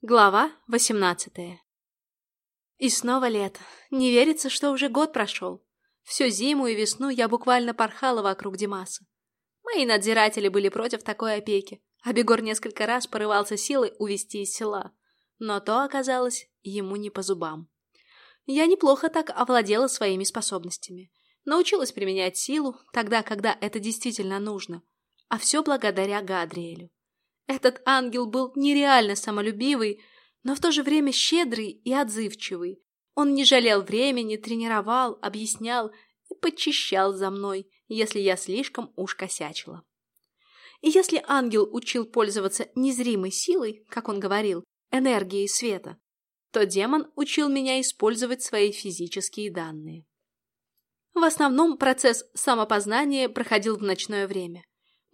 Глава восемнадцатая И снова лето. Не верится, что уже год прошел. Всю зиму и весну я буквально порхала вокруг Димаса. Мои надзиратели были против такой опеки, а Бегор несколько раз порывался силой увести из села. Но то оказалось ему не по зубам. Я неплохо так овладела своими способностями. Научилась применять силу тогда, когда это действительно нужно. А все благодаря Гадриэлю. Этот ангел был нереально самолюбивый, но в то же время щедрый и отзывчивый. Он не жалел времени, тренировал, объяснял и подчищал за мной, если я слишком уж косячила. И если ангел учил пользоваться незримой силой, как он говорил, энергией света, то демон учил меня использовать свои физические данные. В основном процесс самопознания проходил в ночное время.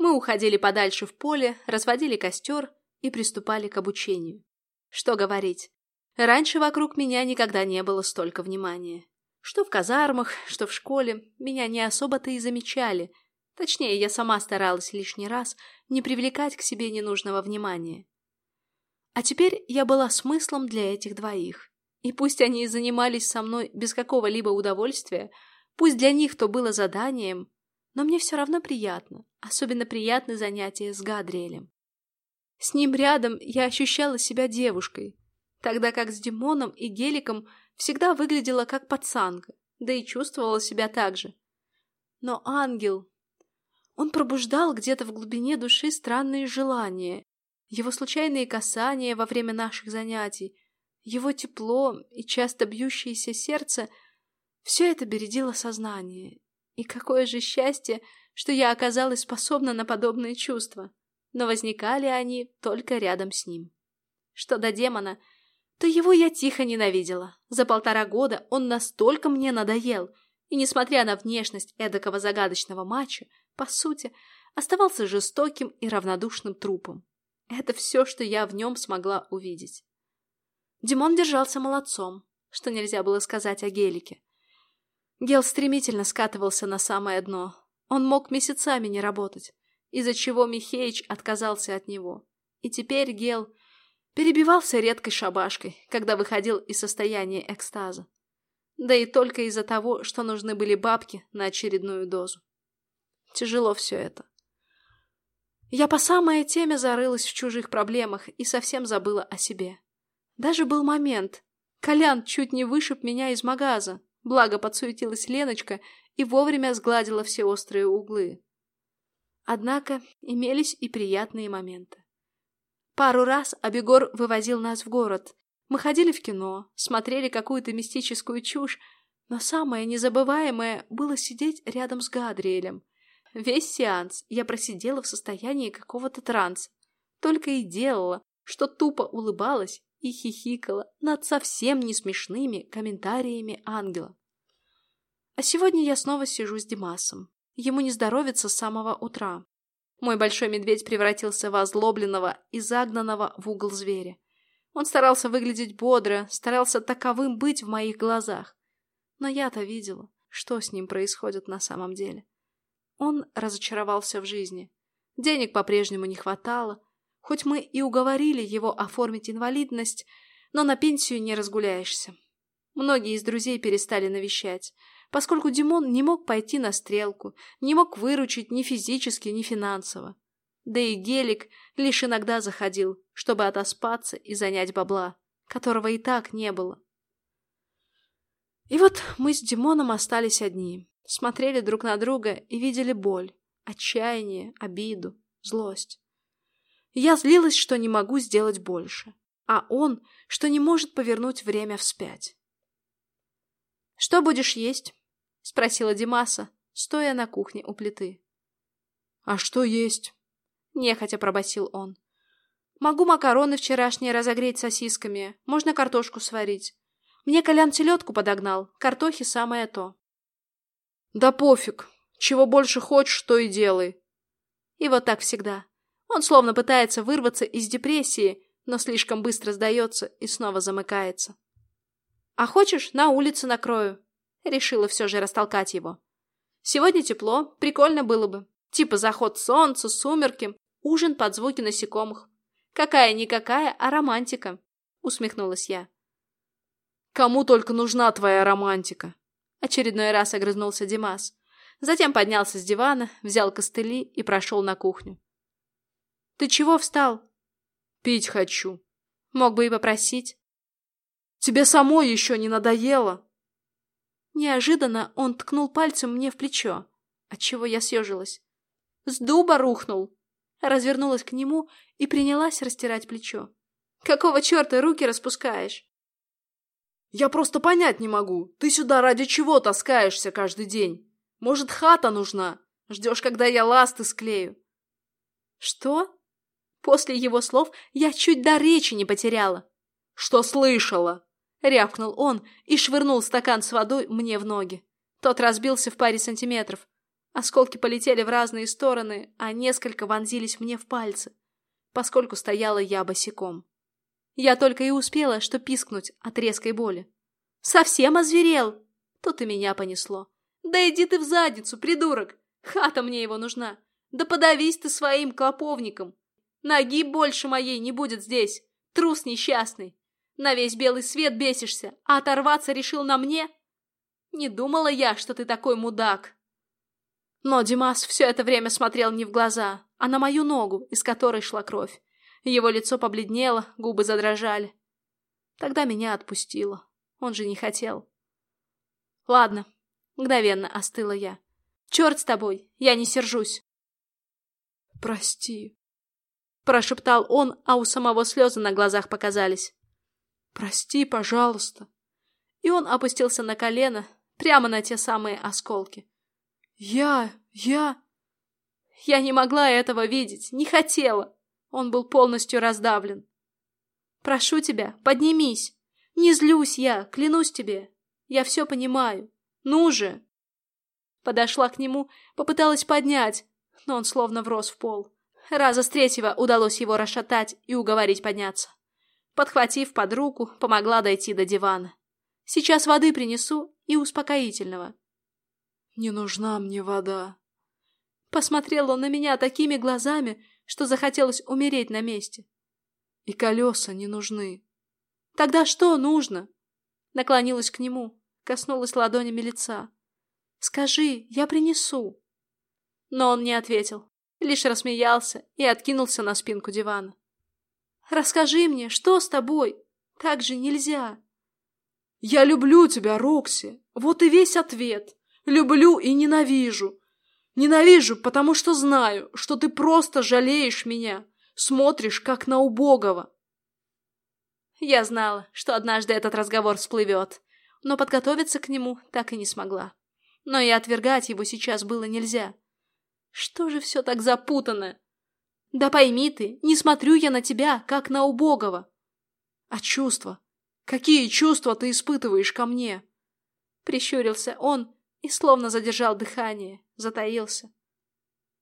Мы уходили подальше в поле, разводили костер и приступали к обучению. Что говорить, раньше вокруг меня никогда не было столько внимания. Что в казармах, что в школе, меня не особо-то и замечали. Точнее, я сама старалась лишний раз не привлекать к себе ненужного внимания. А теперь я была смыслом для этих двоих. И пусть они занимались со мной без какого-либо удовольствия, пусть для них то было заданием, но мне все равно приятно, особенно приятны занятия с Гадриэлем. С ним рядом я ощущала себя девушкой, тогда как с Димоном и Геликом всегда выглядела как пацанка, да и чувствовала себя так же. Но ангел... Он пробуждал где-то в глубине души странные желания, его случайные касания во время наших занятий, его тепло и часто бьющееся сердце — все это бередило сознание, и какое же счастье, что я оказалась способна на подобные чувства. Но возникали они только рядом с ним. Что до демона, то его я тихо ненавидела. За полтора года он настолько мне надоел, и, несмотря на внешность эдакого загадочного мачо, по сути, оставался жестоким и равнодушным трупом. Это все, что я в нем смогла увидеть. Димон держался молодцом, что нельзя было сказать о Гелике. Гел стремительно скатывался на самое дно. Он мог месяцами не работать, из-за чего Михеич отказался от него. И теперь Гел перебивался редкой шабашкой, когда выходил из состояния экстаза. Да и только из-за того, что нужны были бабки на очередную дозу. Тяжело все это. Я по самой теме зарылась в чужих проблемах и совсем забыла о себе. Даже был момент. Колян чуть не вышиб меня из магаза, Благо подсуетилась Леночка и вовремя сгладила все острые углы. Однако имелись и приятные моменты. Пару раз Абегор вывозил нас в город. Мы ходили в кино, смотрели какую-то мистическую чушь, но самое незабываемое было сидеть рядом с Гадриэлем. Весь сеанс я просидела в состоянии какого-то транса. Только и делала, что тупо улыбалась и хихикала над совсем не смешными комментариями ангела. А сегодня я снова сижу с Димасом. Ему не здоровится с самого утра. Мой большой медведь превратился в озлобленного и загнанного в угол зверя. Он старался выглядеть бодро, старался таковым быть в моих глазах. Но я-то видела, что с ним происходит на самом деле. Он разочаровался в жизни. Денег по-прежнему не хватало, Хоть мы и уговорили его оформить инвалидность, но на пенсию не разгуляешься. Многие из друзей перестали навещать, поскольку Димон не мог пойти на стрелку, не мог выручить ни физически, ни финансово. Да и Гелик лишь иногда заходил, чтобы отоспаться и занять бабла, которого и так не было. И вот мы с Димоном остались одни, смотрели друг на друга и видели боль, отчаяние, обиду, злость. Я злилась, что не могу сделать больше, а он, что не может повернуть время вспять. «Что будешь есть?» — спросила Димаса, стоя на кухне у плиты. «А что есть?» — нехотя пробасил он. «Могу макароны вчерашние разогреть сосисками, можно картошку сварить. Мне Колян селедку подогнал, картохи самое то». «Да пофиг, чего больше хочешь, то и делай». И вот так всегда. Он словно пытается вырваться из депрессии, но слишком быстро сдается и снова замыкается. «А хочешь, на улице накрою?» Решила все же растолкать его. «Сегодня тепло, прикольно было бы. Типа заход солнца, сумерки, ужин под звуки насекомых. Какая-никакая, а романтика. усмехнулась я. Кому только нужна твоя романтика? Очередной раз огрызнулся Димас. Затем поднялся с дивана, взял костыли и прошел на кухню. «Ты чего встал?» «Пить хочу». «Мог бы и попросить». «Тебе самой еще не надоело?» Неожиданно он ткнул пальцем мне в плечо, отчего я съежилась. «С дуба рухнул!» Развернулась к нему и принялась растирать плечо. «Какого черта руки распускаешь?» «Я просто понять не могу. Ты сюда ради чего таскаешься каждый день? Может, хата нужна? Ждешь, когда я ласты склею?» «Что?» После его слов я чуть до речи не потеряла. «Что слышала?» — рявкнул он и швырнул стакан с водой мне в ноги. Тот разбился в паре сантиметров. Осколки полетели в разные стороны, а несколько вонзились мне в пальцы, поскольку стояла я босиком. Я только и успела, что пискнуть от резкой боли. «Совсем озверел!» Тут и меня понесло. «Да иди ты в задницу, придурок! Хата мне его нужна! Да подавись ты своим клоповником! Ноги больше моей не будет здесь! Трус несчастный! На весь белый свет бесишься, а оторваться решил на мне? Не думала я, что ты такой мудак!» Но Димас все это время смотрел не в глаза, а на мою ногу, из которой шла кровь. Его лицо побледнело, губы задрожали. Тогда меня отпустило. Он же не хотел. Ладно, мгновенно остыла я. Черт с тобой, я не сержусь. Прости, прошептал он, а у самого слезы на глазах показались. Прости, пожалуйста. И он опустился на колено, прямо на те самые осколки. Я... я... Я не могла этого видеть, не хотела. Он был полностью раздавлен. Прошу тебя, поднимись. Не злюсь я, клянусь тебе. Я все понимаю. Ну же. Подошла к нему, попыталась поднять, но он словно врос в пол. Раза с третьего удалось его расшатать и уговорить подняться. Подхватив под руку, помогла дойти до дивана. Сейчас воды принесу и успокоительного. «Не нужна мне вода». Посмотрел он на меня такими глазами, что захотелось умереть на месте. «И колеса не нужны». «Тогда что нужно?» Наклонилась к нему, коснулась ладонями лица. «Скажи, я принесу». Но он не ответил, лишь рассмеялся и откинулся на спинку дивана. «Расскажи мне, что с тобой? Так же нельзя». «Я люблю тебя, Рокси. Вот и весь ответ. Люблю и ненавижу. Ненавижу, потому что знаю, что ты просто жалеешь меня, смотришь, как на убогого. Я знала, что однажды этот разговор всплывет, но подготовиться к нему так и не смогла. Но и отвергать его сейчас было нельзя. Что же все так запутано? Да пойми ты, не смотрю я на тебя, как на убогого. А чувства? Какие чувства ты испытываешь ко мне? Прищурился он, и словно задержал дыхание, затаился.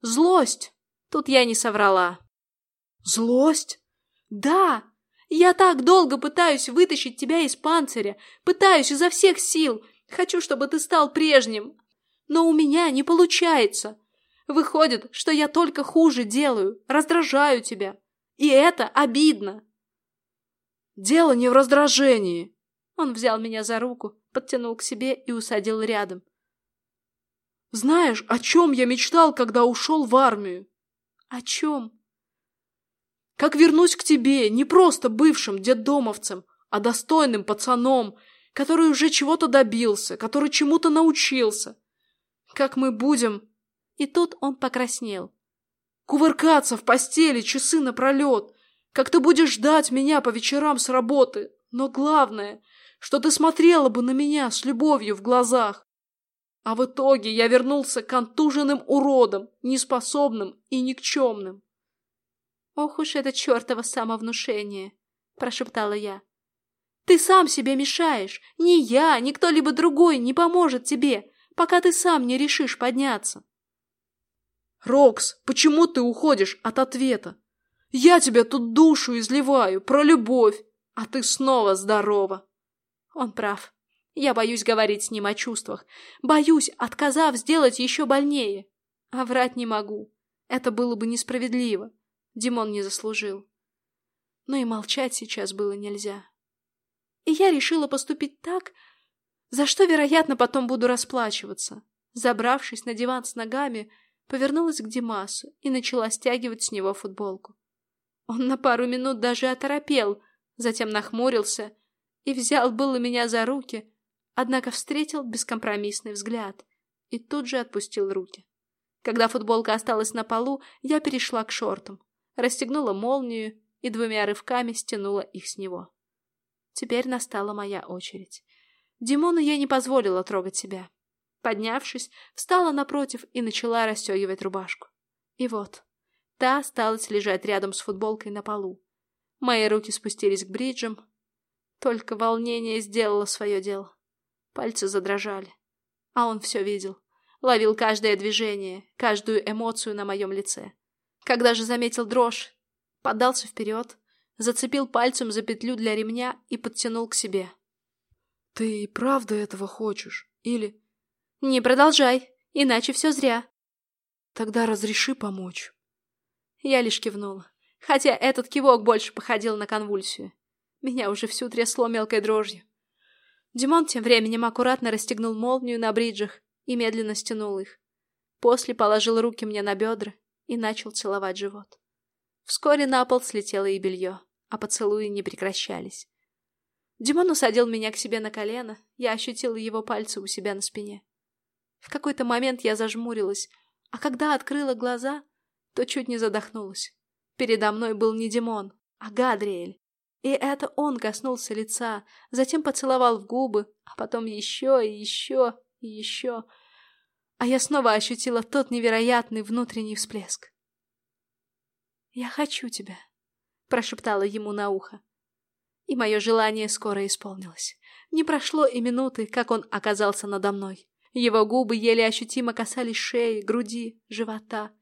Злость! Тут я не соврала. Злость? Да! Я так долго пытаюсь вытащить тебя из панциря, пытаюсь изо всех сил, хочу, чтобы ты стал прежним. Но у меня не получается. Выходит, что я только хуже делаю, раздражаю тебя. И это обидно. Дело не в раздражении. Он взял меня за руку, подтянул к себе и усадил рядом. Знаешь, о чем я мечтал, когда ушел в армию? О чем? Как вернусь к тебе, не просто бывшим детдомовцем, а достойным пацаном, который уже чего-то добился, который чему-то научился. Как мы будем... И тут он покраснел. Кувыркаться в постели часы напролет, как ты будешь ждать меня по вечерам с работы. Но главное, что ты смотрела бы на меня с любовью в глазах. А в итоге я вернулся контуженным уродом, неспособным и никчемным. «Ох уж это чертово самовнушение!» – прошептала я. «Ты сам себе мешаешь. Ни я, ни кто-либо другой не поможет тебе, пока ты сам не решишь подняться». «Рокс, почему ты уходишь от ответа? Я тебе тут душу изливаю, про любовь, а ты снова здорова». Он прав. Я боюсь говорить с ним о чувствах. Боюсь, отказав, сделать еще больнее. А врать не могу. Это было бы несправедливо. Димон не заслужил. Но и молчать сейчас было нельзя. И я решила поступить так, за что, вероятно, потом буду расплачиваться. Забравшись на диван с ногами, повернулась к Димасу и начала стягивать с него футболку. Он на пару минут даже оторопел, затем нахмурился и взял было меня за руки, однако встретил бескомпромиссный взгляд и тут же отпустил руки. Когда футболка осталась на полу, я перешла к шортам, расстегнула молнию и двумя рывками стянула их с него. Теперь настала моя очередь. Димону я не позволила трогать себя. Поднявшись, встала напротив и начала расстегивать рубашку. И вот, та осталась лежать рядом с футболкой на полу. Мои руки спустились к бриджам. Только волнение сделало свое дело. Пальцы задрожали. А он все видел. Ловил каждое движение, каждую эмоцию на моем лице. Когда же заметил дрожь, подался вперед, зацепил пальцем за петлю для ремня и подтянул к себе. «Ты правда этого хочешь? Или...» «Не продолжай, иначе все зря». «Тогда разреши помочь». Я лишь кивнула, хотя этот кивок больше походил на конвульсию. Меня уже всю трясло мелкой дрожью. Димон тем временем аккуратно расстегнул молнию на бриджах и медленно стянул их. После положил руки мне на бедра и начал целовать живот. Вскоре на пол слетело и белье, а поцелуи не прекращались. Димон усадил меня к себе на колено, я ощутила его пальцы у себя на спине. В какой-то момент я зажмурилась, а когда открыла глаза, то чуть не задохнулась. Передо мной был не Димон, а Гадриэль. И это он коснулся лица, затем поцеловал в губы, а потом еще и еще и еще. А я снова ощутила тот невероятный внутренний всплеск. «Я хочу тебя», — прошептала ему на ухо. И мое желание скоро исполнилось. Не прошло и минуты, как он оказался надо мной. Его губы еле ощутимо касались шеи, груди, живота,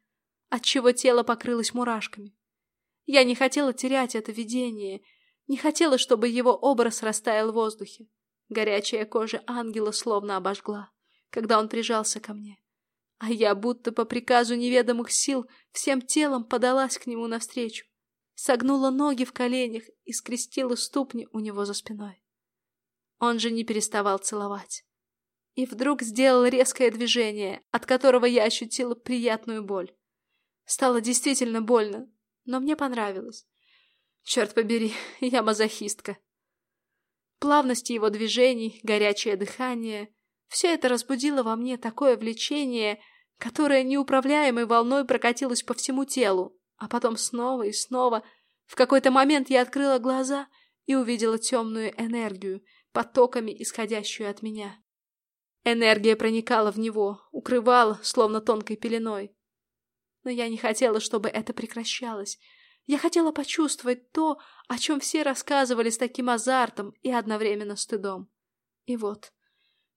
отчего тело покрылось мурашками. Я не хотела терять это видение, не хотела, чтобы его образ растаял в воздухе. Горячая кожа ангела словно обожгла, когда он прижался ко мне. А я, будто по приказу неведомых сил, всем телом подалась к нему навстречу согнула ноги в коленях и скрестила ступни у него за спиной. Он же не переставал целовать. И вдруг сделал резкое движение, от которого я ощутила приятную боль. Стало действительно больно, но мне понравилось. Черт побери, я мазохистка. Плавность его движений, горячее дыхание — все это разбудило во мне такое влечение, которое неуправляемой волной прокатилось по всему телу, а потом снова и снова. В какой-то момент я открыла глаза и увидела темную энергию, потоками исходящую от меня. Энергия проникала в него, укрывала, словно тонкой пеленой. Но я не хотела, чтобы это прекращалось. Я хотела почувствовать то, о чем все рассказывали с таким азартом и одновременно стыдом. И вот,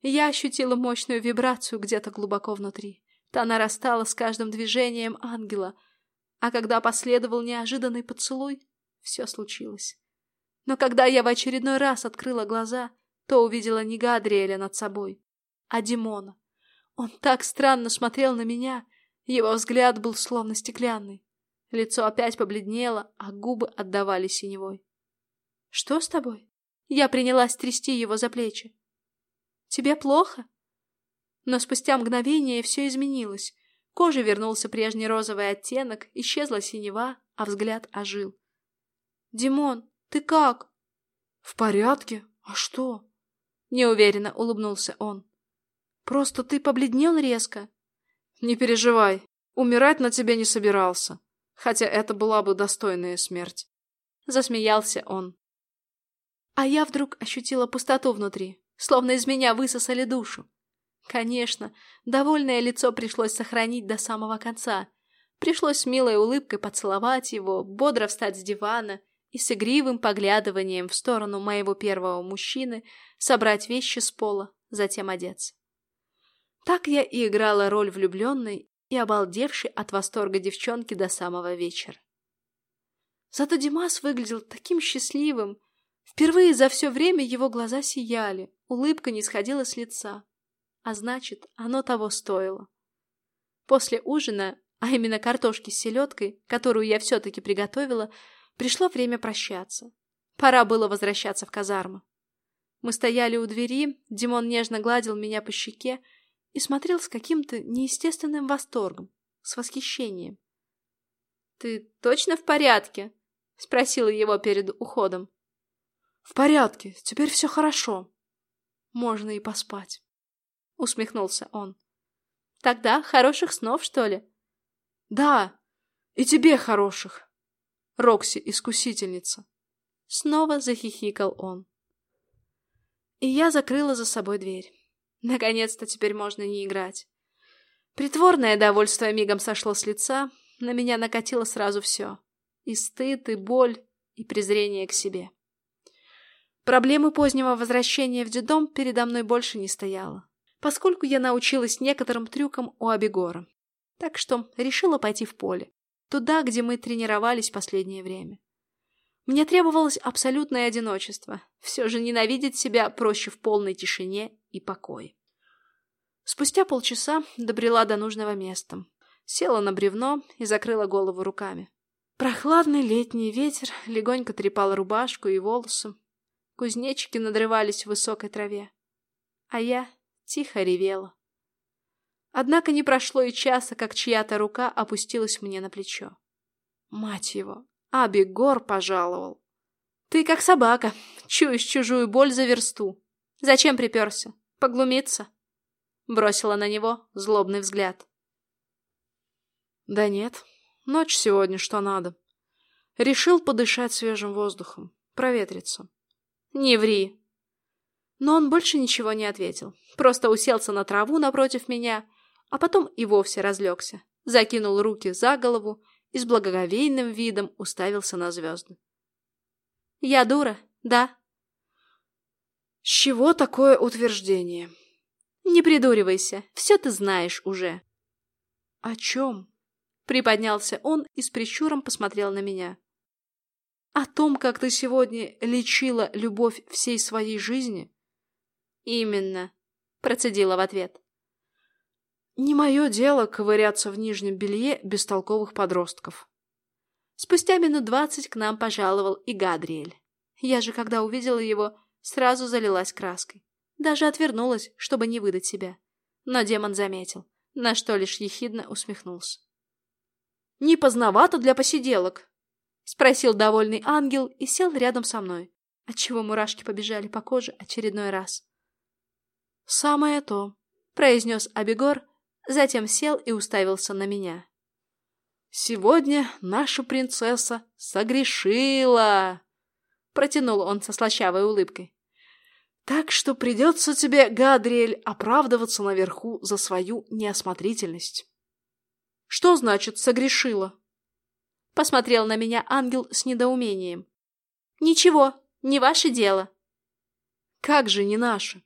я ощутила мощную вибрацию где-то глубоко внутри. Та нарастала с каждым движением ангела — а когда последовал неожиданный поцелуй, все случилось. Но когда я в очередной раз открыла глаза, то увидела не Гадриэля над собой, а Димона. Он так странно смотрел на меня, его взгляд был словно стеклянный. Лицо опять побледнело, а губы отдавали синевой. «Что с тобой?» Я принялась трясти его за плечи. «Тебе плохо?» Но спустя мгновение все изменилось. Коже вернулся прежний розовый оттенок, исчезла синева, а взгляд ожил. «Димон, ты как?» «В порядке? А что?» Неуверенно улыбнулся он. «Просто ты побледнел резко?» «Не переживай, умирать на тебе не собирался, хотя это была бы достойная смерть». Засмеялся он. А я вдруг ощутила пустоту внутри, словно из меня высосали душу. Конечно, довольное лицо пришлось сохранить до самого конца. Пришлось с милой улыбкой поцеловать его, бодро встать с дивана и с игривым поглядыванием в сторону моего первого мужчины собрать вещи с пола, затем одеться. Так я и играла роль влюбленной и обалдевшей от восторга девчонки до самого вечера. Зато Димас выглядел таким счастливым. Впервые за все время его глаза сияли, улыбка не сходила с лица а значит, оно того стоило. После ужина, а именно картошки с селедкой, которую я все-таки приготовила, пришло время прощаться. Пора было возвращаться в казарму. Мы стояли у двери, Димон нежно гладил меня по щеке и смотрел с каким-то неестественным восторгом, с восхищением. «Ты точно в порядке?» — спросила его перед уходом. «В порядке, теперь все хорошо. Можно и поспать», — усмехнулся он. «Тогда хороших снов, что ли?» «Да, и тебе хороших, Рокси-искусительница». Снова захихикал он. И я закрыла за собой дверь. Наконец-то теперь можно не играть. Притворное довольство мигом сошло с лица, на меня накатило сразу все. И стыд, и боль, и презрение к себе. Проблемы позднего возвращения в детдом передо мной больше не стояло, поскольку я научилась некоторым трюкам у Абегора. Так что решила пойти в поле, туда, где мы тренировались последнее время. Мне требовалось абсолютное одиночество. Все же ненавидеть себя проще в полной тишине и покое. Спустя полчаса добрела до нужного места. Села на бревно и закрыла голову руками. Прохладный летний ветер легонько трепал рубашку и волосы. Кузнечики надрывались в высокой траве. А я тихо ревела. Однако не прошло и часа, как чья-то рука опустилась мне на плечо. Мать его, Абигор пожаловал. Ты как собака, чуешь чужую боль за версту. Зачем приперся? Поглумиться? Бросила на него злобный взгляд. Да нет, ночь сегодня что надо. Решил подышать свежим воздухом, проветриться. Не ври. Но он больше ничего не ответил. Просто уселся на траву напротив меня, а потом и вовсе разлегся. Закинул руки за голову и с благоговейным видом уставился на звезды. «Я дура, да?» «С чего такое утверждение?» «Не придуривайся, все ты знаешь уже». «О чем?» Приподнялся он и с прищуром посмотрел на меня. «О том, как ты сегодня лечила любовь всей своей жизни?» «Именно», — процедила в ответ. Не мое дело ковыряться в нижнем белье бестолковых подростков. Спустя минут двадцать к нам пожаловал и Гадриэль. Я же, когда увидела его, сразу залилась краской. Даже отвернулась, чтобы не выдать себя. Но демон заметил, на что лишь ехидно усмехнулся. «Не поздновато для посиделок?» — спросил довольный ангел и сел рядом со мной, отчего мурашки побежали по коже очередной раз. «Самое то», — произнес Абегор, затем сел и уставился на меня. «Сегодня наша принцесса согрешила!» Протянул он со слащавой улыбкой. «Так что придется тебе, Гадриэль, оправдываться наверху за свою неосмотрительность». «Что значит «согрешила»?» Посмотрел на меня ангел с недоумением. «Ничего, не ваше дело». «Как же не наше?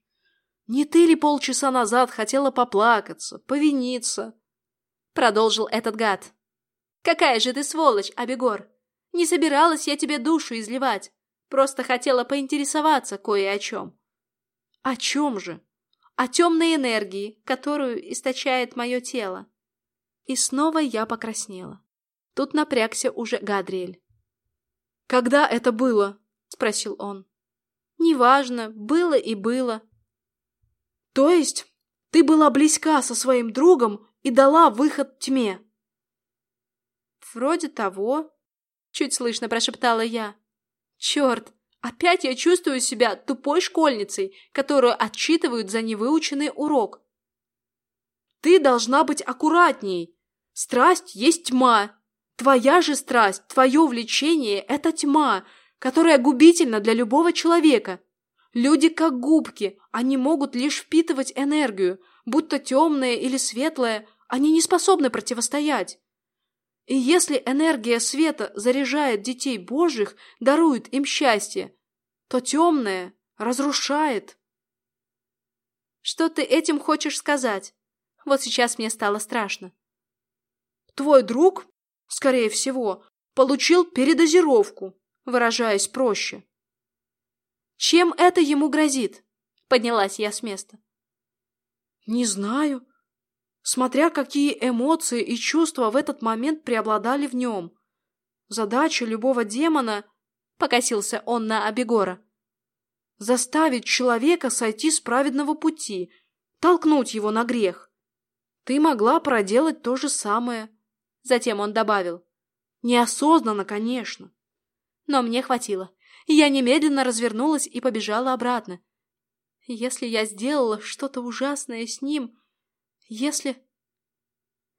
Не ты ли полчаса назад хотела поплакаться, повиниться? Продолжил этот гад. Какая же ты сволочь, Абегор! Не собиралась я тебе душу изливать. Просто хотела поинтересоваться кое о чем. О чем же? О темной энергии, которую источает мое тело. И снова я покраснела. Тут напрягся уже Гадриэль. «Когда это было?» — спросил он. «Неважно, было и было. То есть ты была близка со своим другом и дала выход тьме? Вроде того, чуть слышно прошептала я. Черт, опять я чувствую себя тупой школьницей, которую отчитывают за невыученный урок. Ты должна быть аккуратней. Страсть есть тьма. Твоя же страсть, твое влечение – это тьма, которая губительна для любого человека. Люди как губки, они могут лишь впитывать энергию, будто темная или светлая, они не способны противостоять. И если энергия света заряжает детей Божьих, дарует им счастье, то темная разрушает. Что ты этим хочешь сказать? Вот сейчас мне стало страшно. Твой друг, скорее всего, получил передозировку, выражаясь проще. Чем это ему грозит? Поднялась я с места. Не знаю. Смотря какие эмоции и чувства в этот момент преобладали в нем. Задача любого демона, покосился он на Абегора, Заставить человека сойти с праведного пути, толкнуть его на грех. Ты могла проделать то же самое. Затем он добавил. Неосознанно, конечно. Но мне хватило. Я немедленно развернулась и побежала обратно. Если я сделала что-то ужасное с ним... Если...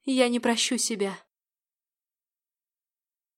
Я не прощу себя.